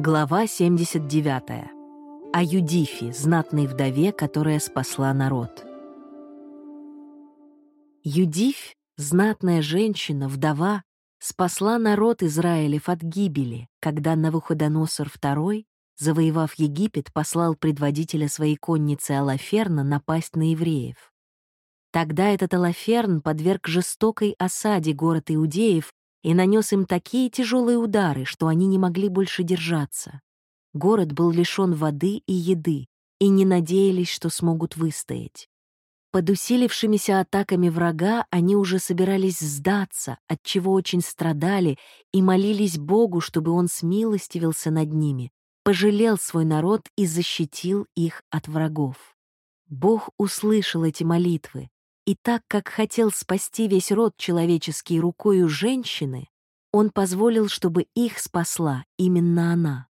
Глава 79. О Юдифе, знатной вдове, которая спасла народ. Юдифь, знатная женщина, вдова, спасла народ Израилев от гибели, когда Навуходоносор II, завоевав Египет, послал предводителя своей конницы Алаферна напасть на евреев. Тогда этот Алаферн подверг жестокой осаде город Иудеев и нанес им такие тяжелые удары, что они не могли больше держаться. Город был лишен воды и еды, и не надеялись, что смогут выстоять. Под усилившимися атаками врага они уже собирались сдаться, от чего очень страдали, и молились Богу, чтобы он смилостивился над ними, пожалел свой народ и защитил их от врагов. Бог услышал эти молитвы, и так как хотел спасти весь род человеческий рукою женщины, он позволил, чтобы их спасла именно она.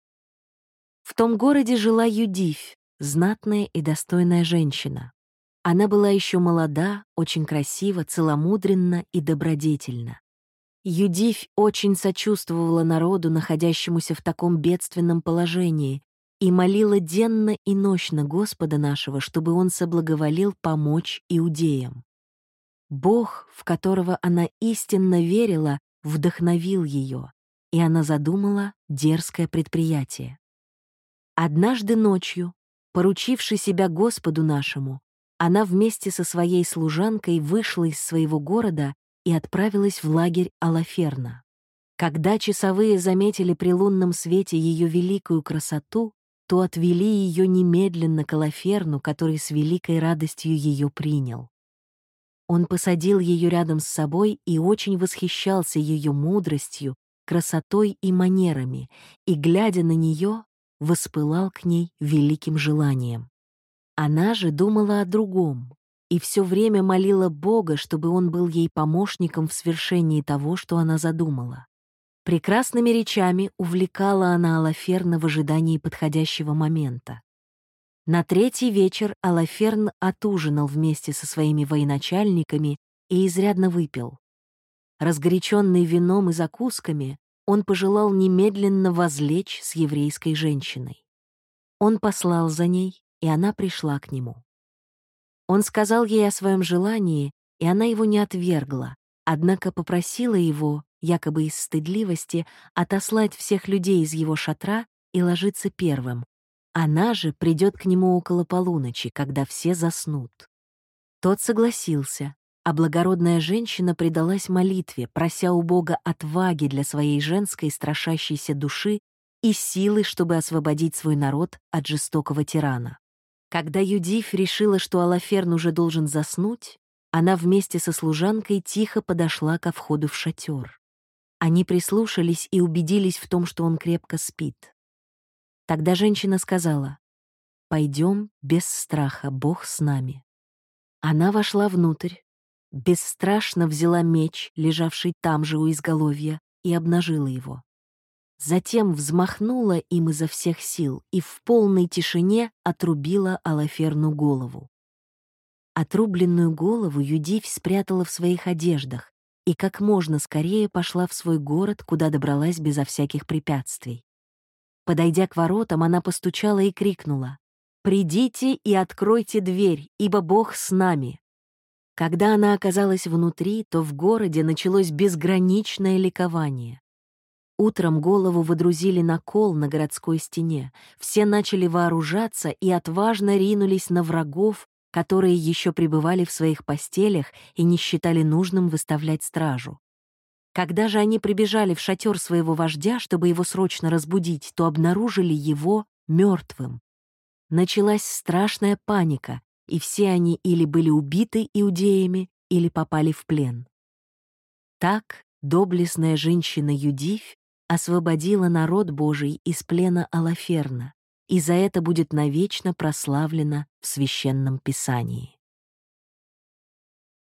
В том городе жила Юдивь, знатная и достойная женщина. Она была еще молода, очень красива, целомудренна и добродетельна. Юдивь очень сочувствовала народу, находящемуся в таком бедственном положении, и молила денно и нощно Господа нашего, чтобы он соблаговолил помочь иудеям. Бог, в которого она истинно верила, вдохновил ее, и она задумала дерзкое предприятие. Однажды ночью, поручивши себя Господу нашему, она вместе со своей служанкой вышла из своего города и отправилась в лагерь Алаферна. Когда часовые заметили при лунном свете ее великую красоту, то отвели ее немедленно к Алаферну, который с великой радостью ее принял. Он посадил ее рядом с собой и очень восхищался ее мудростью, красотой и манерами, и, глядя на нее, воспылал к ней великим желанием. Она же думала о другом и все время молила Бога, чтобы он был ей помощником в свершении того, что она задумала. Прекрасными речами увлекала она Алаферна в ожидании подходящего момента. На третий вечер Алаферн отужинал вместе со своими военачальниками и изрядно выпил. Разгоряченный вином и закусками, он пожелал немедленно возлечь с еврейской женщиной. Он послал за ней, и она пришла к нему. Он сказал ей о своем желании, и она его не отвергла, однако попросила его, якобы из стыдливости, отослать всех людей из его шатра и ложиться первым, она же придет к нему около полуночи, когда все заснут. Тот согласился, а благородная женщина предалась молитве, прося у Бога отваги для своей женской страшащейся души и силы, чтобы освободить свой народ от жестокого тирана. Когда Юдиф решила, что Алаферн уже должен заснуть, она вместе со служанкой тихо подошла ко входу в шатер. Они прислушались и убедились в том, что он крепко спит. Тогда женщина сказала, «Пойдем без страха, Бог с нами». Она вошла внутрь, бесстрашно взяла меч, лежавший там же у изголовья, и обнажила его. Затем взмахнула им изо всех сил и в полной тишине отрубила Алаферну голову. Отрубленную голову Юдивь спрятала в своих одеждах и как можно скорее пошла в свой город, куда добралась безо всяких препятствий. Подойдя к воротам, она постучала и крикнула «Придите и откройте дверь, ибо Бог с нами». Когда она оказалась внутри, то в городе началось безграничное ликование. Утром голову водрузили на кол на городской стене. Все начали вооружаться и отважно ринулись на врагов, которые еще пребывали в своих постелях и не считали нужным выставлять стражу. Когда же они прибежали в шатер своего вождя, чтобы его срочно разбудить, то обнаружили его мертвым. Началась страшная паника, и все они или были убиты иудеями, или попали в плен. Так доблестная женщина Юдивь освободила народ Божий из плена Алаферна, и за это будет навечно прославлена в Священном Писании.